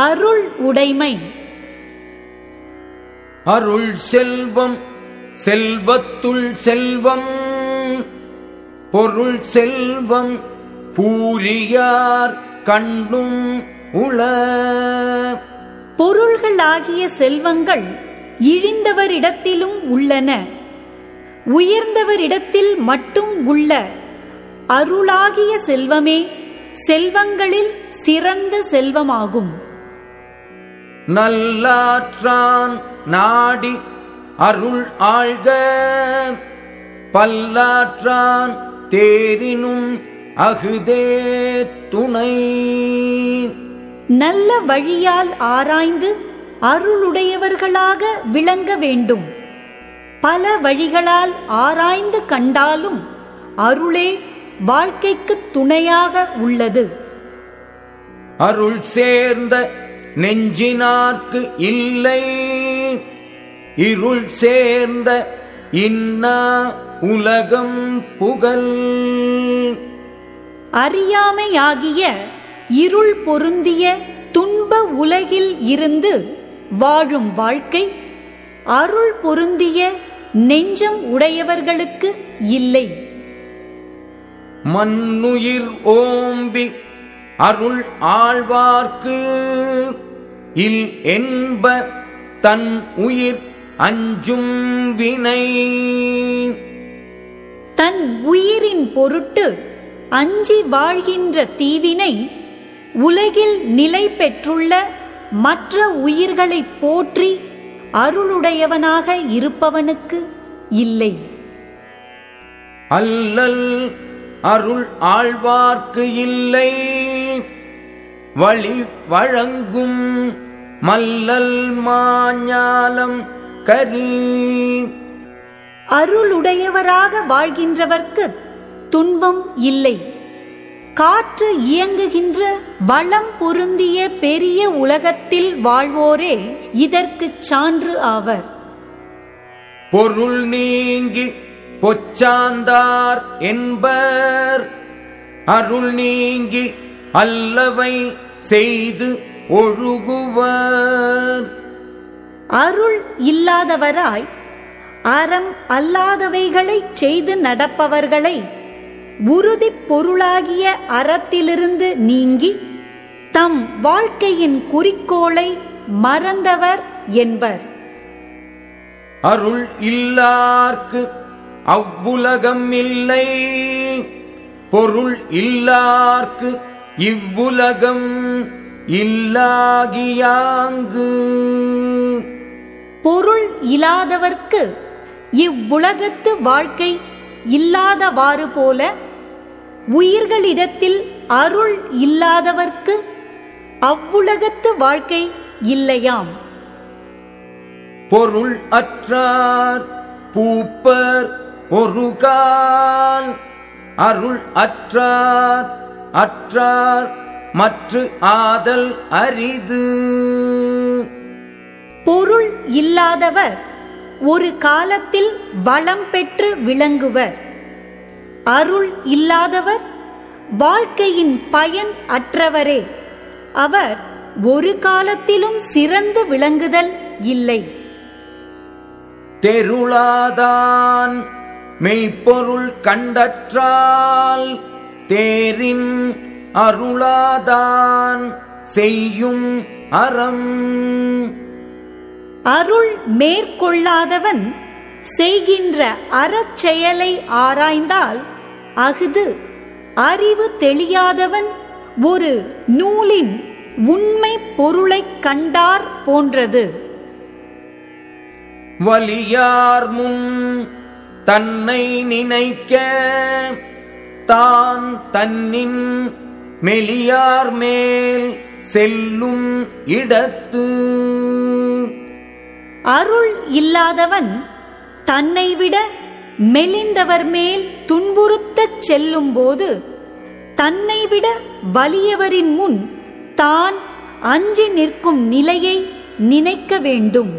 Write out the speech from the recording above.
அருள் உடைமை. அருள் செல்வம் செல்வத்துள் செல்வம். பொருள் செல்வம் பூரியார் கண்ணும் உள. பொருள்களாகிய செல்வங்கள் இழிந்தவரிடத்திலும் உள்ளன. உயர்ந்தவரிடத்தில் மட்டும் உள்ள. அருளாகிய செல்வமே செல்வங்களில் சிறந்த செல்வமாகும். நல்லாற்றான் நாடி அருள் ஆழ்க. பல்லாற்றான் தேரினும் அகுதே துணை. நல்ல வழியால் ஆராய்ந்து அருளுடையவர்களாக விளங்க வேண்டும். பல வழிகளால் ஆராய்ந்து கண்டாலும் அருளே வாழ்க்கைக்கு துணையாக உள்ளது. அருள் சேர்ந்த நெஞ்சினார்க்கு இல்லை. இருள் சேர்ந்த இன்னா உலகம் புகழ். அறியாமையாகிய இருள் பொருந்திய துன்ப உலகில் இருந்து வாழும் வாழ்க்கை அருள் பொருந்திய நெஞ்சம் உடையவர்களுக்கு இல்லை. மண்ணுயிர் ஓம்பி அருள் ஆழ்வார்க்கு. இல் என்ப தன் உயிர் அஞ்சும் வினை. தன் உயிரின் பொருட்டு அஞ்சி வாழ்கின்ற தீவினை உலகில் நிலை பெற்றுள்ள மற்ற உயிர்களைப் போற்றி அருளுடையவனாக இருப்பவனுக்கு இல்லை. அல்லல் அருள் ஆழ்வார்க்கு இல்லை. வழி வழங்கும் மல்லல் மாஞாலம் கரி. அருளுடையவராக வாழ்கின்றவர்க்கு துன்பம் இல்லை. காற்று இயங்குகின்ற வளம் பொருந்திய பெரிய உலகத்தில் வாழ்வோரே இதற்குச் சான்று ஆவர். பொருள் நீங்கி பொச்சாந்தார் என்பர். அருள் நீங்கி அல்லவை செய்து ஒழுகுவர். அருள் இல்லாதவராய் அறம் அல்லாதவைகளைச் செய்து நடப்பவர்களை உறுதிப் பொருளாகிய அறத்திலிருந்து நீங்கி தம் வாழ்க்கையின் குறிக்கோளை மறந்தவர் என்பர். அருள் இல்லார்க்கு அவ்வுலகம் இல்லை. பொருள் இல்லார்க்கு இவ்வுலகம் இல்லாகியாங்கு. பொருள் இல்லாதவர்க்கு இவ்வுலகத்து வாழ்க்கை இல்லாதவாறு போல உயிர்களிடத்தில் அருள் இல்லாதவர்க்கு அவ்வுலகத்து வாழ்க்கை இல்லையாம். பொருள் அற்றார் பூப்பர் ஒரு கால் அருள் அற்றார் அற்றார் மற்ற ஆதல் அரிது. பொருள் இல்லாதவர் ஒரு காலத்தில் வளம் பெற்று விளங்குவர். அருள் இல்லாதவர் வாழ்க்கையின் பயன் அற்றவரே. அவர் ஒரு காலத்திலும் சிறந்து விளங்குதல் இல்லை. தெருளாதான் மெய்ப்பொருள் கண்டற்றால் தேரின் அருளாதான் செய்யும் அறம். அருள் மேற்கொள்ளாதவன் செய்கின்ற அறச்செயலை ஆராய்ந்தால் அஃது அறிவு தெளியாதவன் ஒரு நூலின் உண்மை பொருளைக் கண்டார் போன்றது. வலியார் முன் தன்னை நினைக்க தான் தன்னின் மெலியார் மேல் செல்லும் இடத்து. அருள் இல்லாதவன் தன்னை விட மெலிந்தவர் மேல் துன்புறுத்தச் செல்லும்போது தன்னை விட வலியவரின் முன் தான் அஞ்சி நிற்கும் நிலையை நினைக்க வேண்டும்.